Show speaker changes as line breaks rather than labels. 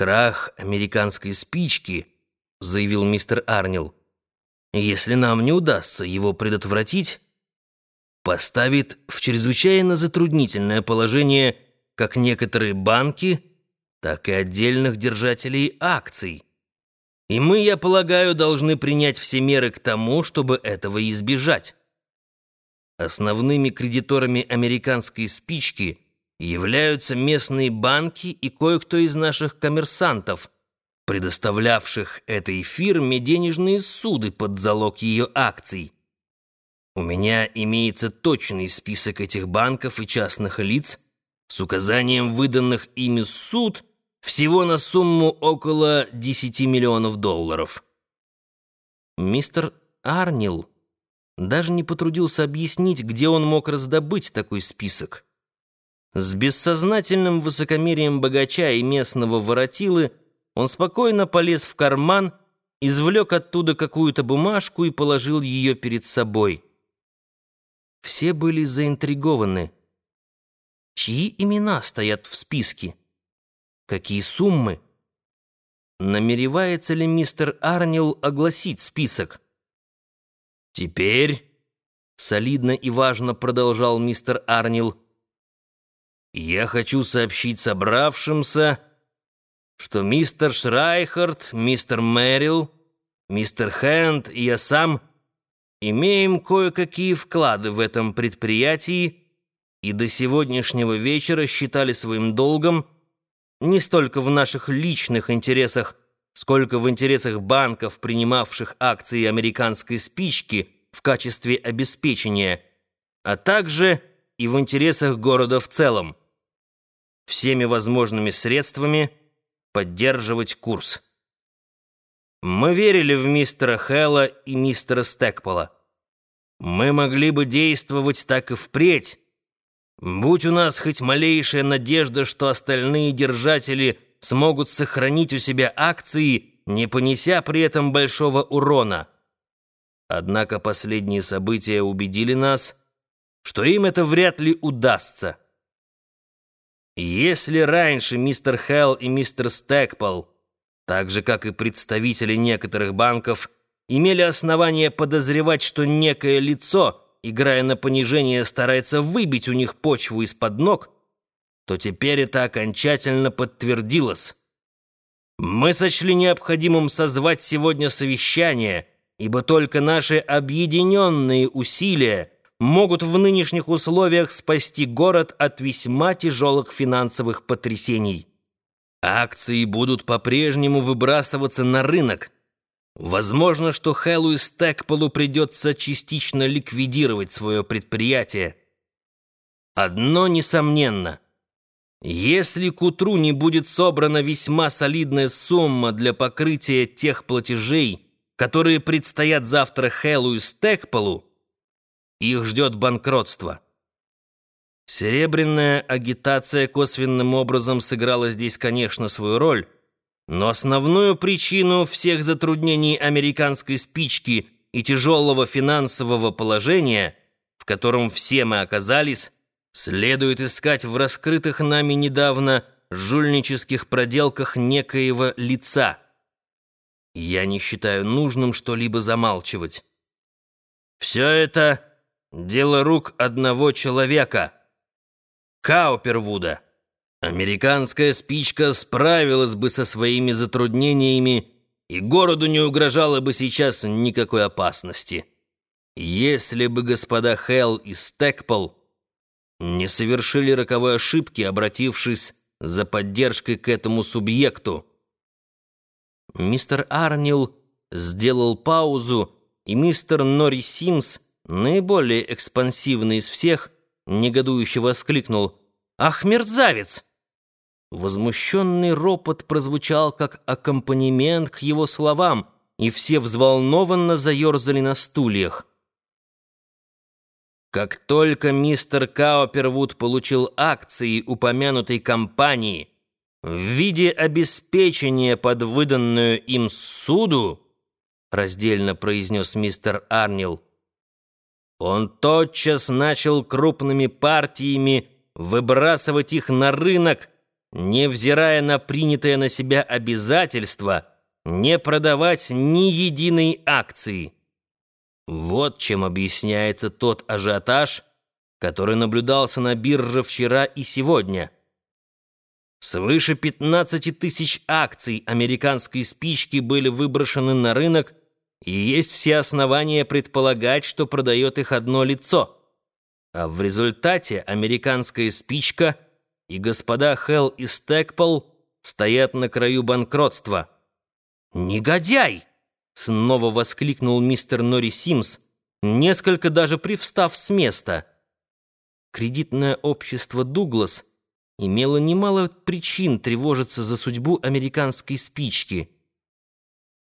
«Крах американской спички», — заявил мистер Арнил, «если нам не удастся его предотвратить, поставит в чрезвычайно затруднительное положение как некоторые банки, так и отдельных держателей акций. И мы, я полагаю, должны принять все меры к тому, чтобы этого избежать. Основными кредиторами американской спички являются местные банки и кое-кто из наших коммерсантов, предоставлявших этой фирме денежные суды под залог ее акций. У меня имеется точный список этих банков и частных лиц с указанием выданных ими суд всего на сумму около 10 миллионов долларов. Мистер Арнил даже не потрудился объяснить, где он мог раздобыть такой список. С бессознательным высокомерием богача и местного воротилы он спокойно полез в карман, извлек оттуда какую-то бумажку и положил ее перед собой. Все были заинтригованы. Чьи имена стоят в списке? Какие суммы? Намеревается ли мистер Арнил огласить список? Теперь, солидно и важно продолжал мистер Арнил, я хочу сообщить собравшимся, что мистер Шрайхард, мистер Мэрил, мистер Хэнд и я сам имеем кое-какие вклады в этом предприятии и до сегодняшнего вечера считали своим долгом не столько в наших личных интересах, сколько в интересах банков, принимавших акции американской спички в качестве обеспечения, а также и в интересах города в целом всеми возможными средствами поддерживать курс. Мы верили в мистера Хэлла и мистера Стэкпола. Мы могли бы действовать так и впредь. Будь у нас хоть малейшая надежда, что остальные держатели смогут сохранить у себя акции, не понеся при этом большого урона. Однако последние события убедили нас, что им это вряд ли удастся. Если раньше мистер Хелл и мистер Стэкпол, так же, как и представители некоторых банков, имели основания подозревать, что некое лицо, играя на понижение, старается выбить у них почву из-под ног, то теперь это окончательно подтвердилось. Мы сочли необходимым созвать сегодня совещание, ибо только наши объединенные усилия — могут в нынешних условиях спасти город от весьма тяжелых финансовых потрясений. Акции будут по-прежнему выбрасываться на рынок. Возможно, что Хэллу и Стэкполу придется частично ликвидировать свое предприятие. Одно несомненно. Если к утру не будет собрана весьма солидная сумма для покрытия тех платежей, которые предстоят завтра Хэллу и Стэкполу, их ждет банкротство. Серебряная агитация косвенным образом сыграла здесь, конечно, свою роль, но основную причину всех затруднений американской спички и тяжелого финансового положения, в котором все мы оказались, следует искать в раскрытых нами недавно жульнических проделках некоего лица. Я не считаю нужным что-либо замалчивать. Все это Дело рук одного человека. Каупервуда. Американская спичка справилась бы со своими затруднениями, и городу не угрожало бы сейчас никакой опасности. Если бы господа Хелл и Стэкпол не совершили роковой ошибки, обратившись за поддержкой к этому субъекту. Мистер Арнил сделал паузу, и мистер Нори Симс наиболее экспансивный из всех, негодующе воскликнул «Ах, мерзавец!» Возмущенный ропот прозвучал как аккомпанемент к его словам, и все взволнованно заерзали на стульях. Как только мистер Каупервуд получил акции упомянутой компании в виде обеспечения под выданную им суду, раздельно произнес мистер Арнил, он тотчас начал крупными партиями выбрасывать их на рынок невзирая на принятое на себя обязательство не продавать ни единой акции. Вот чем объясняется тот ажиотаж, который наблюдался на бирже вчера и сегодня. Свыше 15 тысяч акций американской спички были выброшены на рынок, и есть все основания предполагать, что продает их одно лицо. А в результате американская спичка и господа Хелл и Стэкпол стоят на краю банкротства. «Негодяй!» — снова воскликнул мистер Нори Симс, несколько даже привстав с места. Кредитное общество «Дуглас» имело немало причин тревожиться за судьбу американской спички —